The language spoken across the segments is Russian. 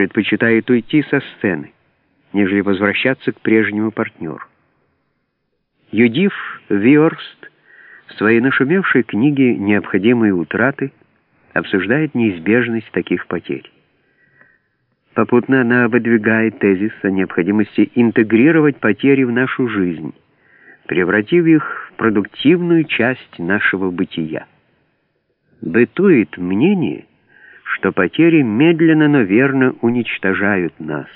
предпочитает уйти со сцены, нежели возвращаться к прежнему партнеру. Юдив Виорст в своей нашумевшей книге «Необходимые утраты» обсуждает неизбежность таких потерь. Попутно она выдвигает тезис о необходимости интегрировать потери в нашу жизнь, превратив их в продуктивную часть нашего бытия. Бытует мнение, что потери медленно, но верно уничтожают нас.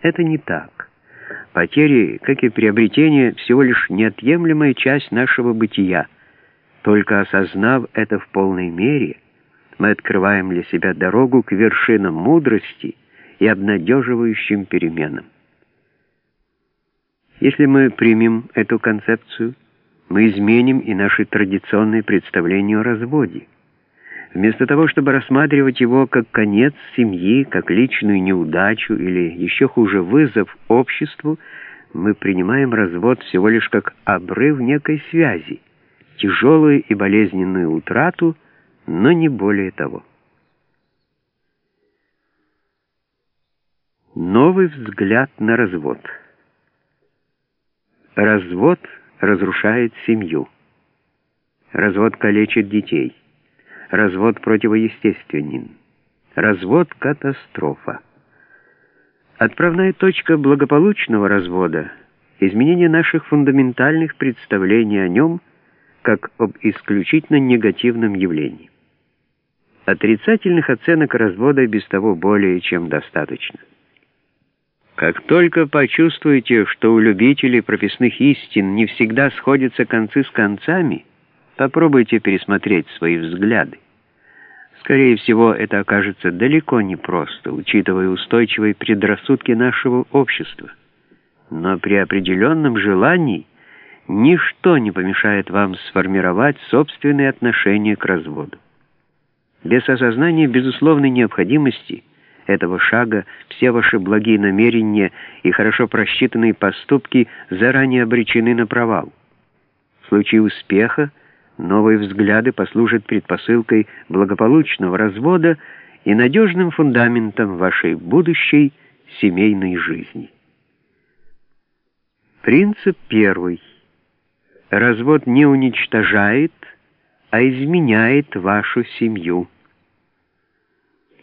Это не так. Потери, как и приобретение, всего лишь неотъемлемая часть нашего бытия. Только осознав это в полной мере, мы открываем для себя дорогу к вершинам мудрости и обнадеживающим переменам. Если мы примем эту концепцию, мы изменим и наши традиционные представления о разводе. Вместо того, чтобы рассматривать его как конец семьи, как личную неудачу или еще хуже вызов обществу, мы принимаем развод всего лишь как обрыв некой связи, тяжелую и болезненную утрату, но не более того. Новый взгляд на развод. Развод разрушает семью. Развод калечит детей. Развод противоестественен. Развод — катастрофа. Отправная точка благополучного развода — изменение наших фундаментальных представлений о нем как об исключительно негативном явлении. Отрицательных оценок развода без того более чем достаточно. Как только почувствуете, что у любителей прописных истин не всегда сходятся концы с концами — Попробуйте пересмотреть свои взгляды. Скорее всего, это окажется далеко не просто, учитывая устойчивые предрассудки нашего общества. Но при определенном желании ничто не помешает вам сформировать собственные отношения к разводу. Без осознания безусловной необходимости этого шага все ваши благие намерения и хорошо просчитанные поступки заранее обречены на провал. В случае успеха Новые взгляды послужат предпосылкой благополучного развода и надежным фундаментом вашей будущей семейной жизни. Принцип первый. Развод не уничтожает, а изменяет вашу семью.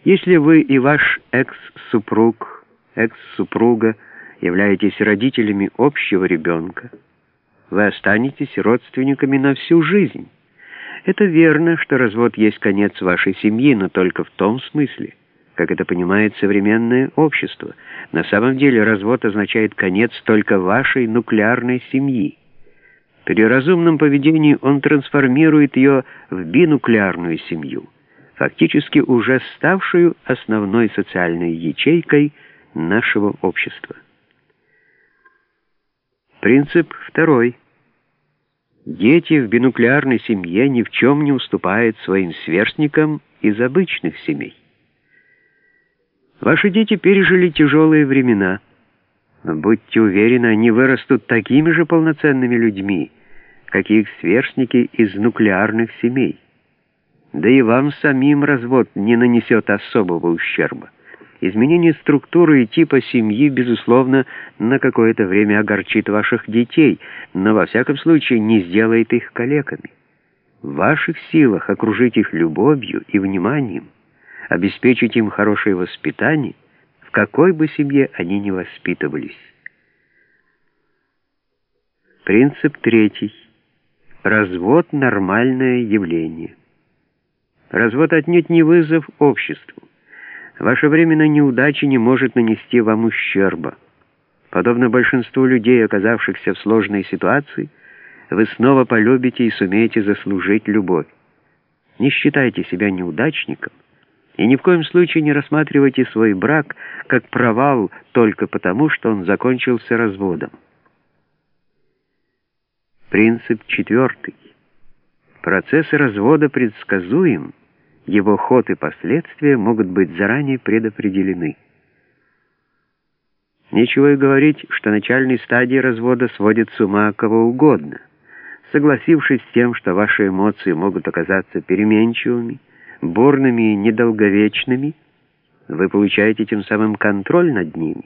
Если вы и ваш экс-супруг, экс-супруга являетесь родителями общего ребенка, вы останетесь родственниками на всю жизнь. Это верно, что развод есть конец вашей семьи, но только в том смысле, как это понимает современное общество. На самом деле развод означает конец только вашей нуклеарной семьи. При разумном поведении он трансформирует ее в бинуклеарную семью, фактически уже ставшую основной социальной ячейкой нашего общества. Принцип второй. Дети в бинуклеарной семье ни в чем не уступают своим сверстникам из обычных семей. Ваши дети пережили тяжелые времена. Будьте уверены, они вырастут такими же полноценными людьми, как и их сверстники из нуклеарных семей. Да и вам самим развод не нанесет особого ущерба. Изменение структуры и типа семьи, безусловно, на какое-то время огорчит ваших детей, но во всяком случае не сделает их калеками. В ваших силах окружить их любовью и вниманием, обеспечить им хорошее воспитание, в какой бы семье они ни воспитывались. Принцип третий. Развод — нормальное явление. Развод отнюдь не вызов обществу. Ваша временная неудача не может нанести вам ущерба. Подобно большинству людей, оказавшихся в сложной ситуации, вы снова полюбите и сумеете заслужить любовь. Не считайте себя неудачником и ни в коем случае не рассматривайте свой брак как провал только потому, что он закончился разводом. Принцип четвертый. Процесс развода предсказуем, его ход и последствия могут быть заранее предопределены. Нечего и говорить, что начальные стадии развода сводят с ума кого угодно. Согласившись с тем, что ваши эмоции могут оказаться переменчивыми, бурными и недолговечными, Вы получаете тем самым контроль над ними.